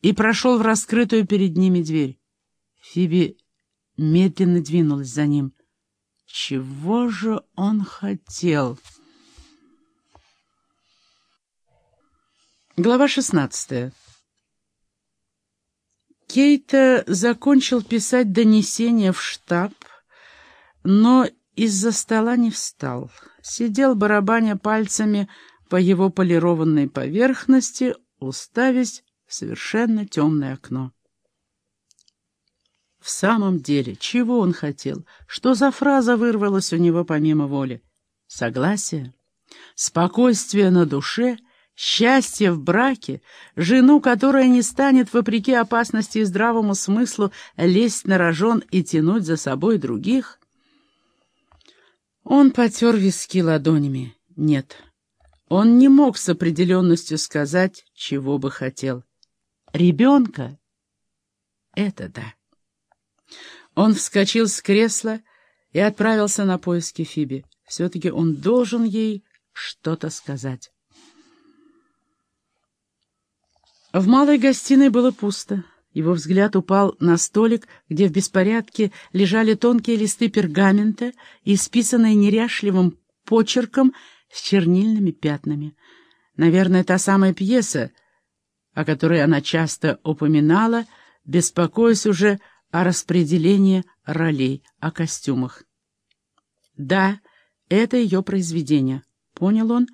и прошел в раскрытую перед ними дверь. Фиби медленно двинулась за ним. Чего же он хотел? Глава шестнадцатая. Кейта закончил писать донесение в штаб, но из-за стола не встал. Сидел, барабаня пальцами по его полированной поверхности, уставясь в совершенно темное окно. В самом деле, чего он хотел? Что за фраза вырвалась у него помимо воли? Согласие? Спокойствие на душе? Счастье в браке? Жену, которая не станет, вопреки опасности и здравому смыслу, лезть на рожон и тянуть за собой других? Он потер виски ладонями. Нет, он не мог с определенностью сказать, чего бы хотел. Ребенка? Это да. Он вскочил с кресла и отправился на поиски Фиби. Все-таки он должен ей что-то сказать. В малой гостиной было пусто. Его взгляд упал на столик, где в беспорядке лежали тонкие листы пергамента, исписанные неряшливым почерком с чернильными пятнами. Наверное, та самая пьеса, о которой она часто упоминала, беспокоясь уже о распределении ролей, о костюмах. Да, это ее произведение, понял он,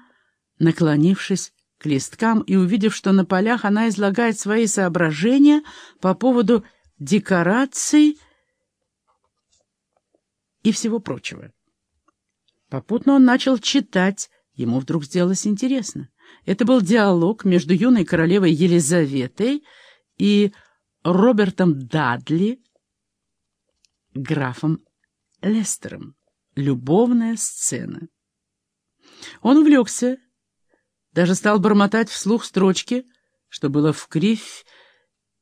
наклонившись к листкам и увидев, что на полях она излагает свои соображения по поводу декораций и всего прочего. Попутно он начал читать, ему вдруг сделалось интересно. Это был диалог между юной королевой Елизаветой и Робертом Дадли, графом Лестером. Любовная сцена. Он увлекся, даже стал бормотать вслух строчки, что было в кривь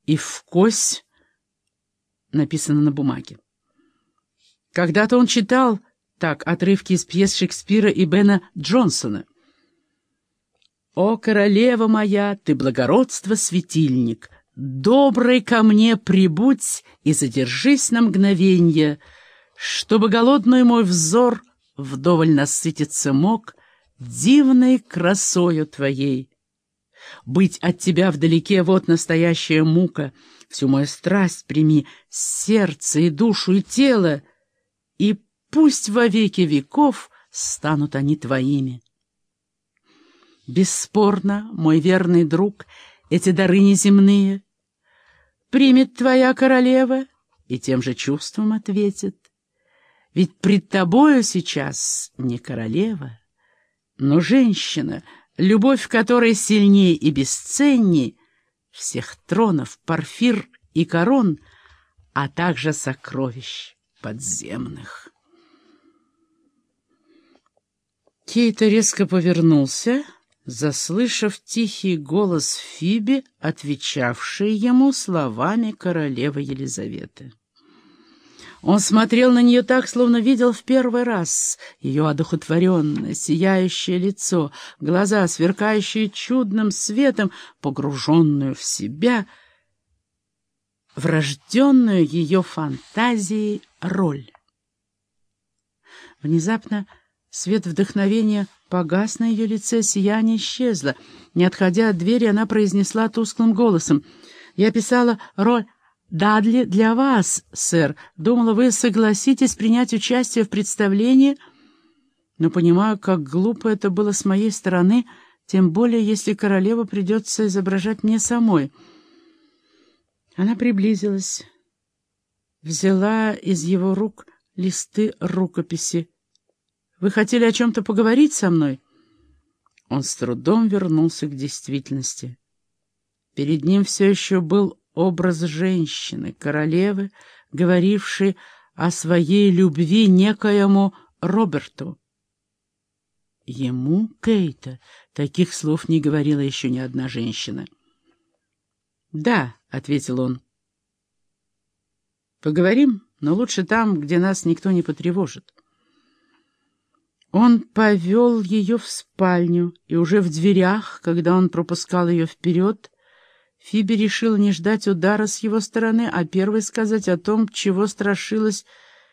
и в кось написано на бумаге. Когда-то он читал так отрывки из пьес Шекспира и Бена Джонсона. «О, королева моя, ты благородство светильник, добрый ко мне прибудь и задержись на мгновенье, чтобы голодный мой взор вдоволь насытиться мог дивной красою твоей. Быть от тебя вдалеке — вот настоящая мука, всю мою страсть прими, сердце и душу и тело, и пусть во веки веков станут они твоими. Бесспорно, мой верный друг — эти дары неземные, примет твоя королева и тем же чувством ответит. Ведь пред тобою сейчас не королева, но женщина, любовь которой сильнее и бесценней всех тронов, парфир и корон, а также сокровищ подземных. Кейта резко повернулся — заслышав тихий голос Фиби, отвечавший ему словами королевы Елизаветы. Он смотрел на нее так, словно видел в первый раз ее одухотворенное, сияющее лицо, глаза, сверкающие чудным светом, погруженную в себя, врожденную ее фантазией роль. Внезапно свет вдохновения Погас на ее лице, сияние исчезло. Не отходя от двери, она произнесла тусклым голосом. «Я писала роль Дадли для вас, сэр. Думала, вы согласитесь принять участие в представлении, но понимаю, как глупо это было с моей стороны, тем более, если королева придется изображать мне самой». Она приблизилась, взяла из его рук листы рукописи. Вы хотели о чем-то поговорить со мной?» Он с трудом вернулся к действительности. Перед ним все еще был образ женщины, королевы, говорившей о своей любви некоему Роберту. Ему, Кейта, таких слов не говорила еще ни одна женщина. «Да», — ответил он. «Поговорим, но лучше там, где нас никто не потревожит». Он повел ее в спальню, и уже в дверях, когда он пропускал ее вперед, Фиби решила не ждать удара с его стороны, а первой сказать о том, чего страшилась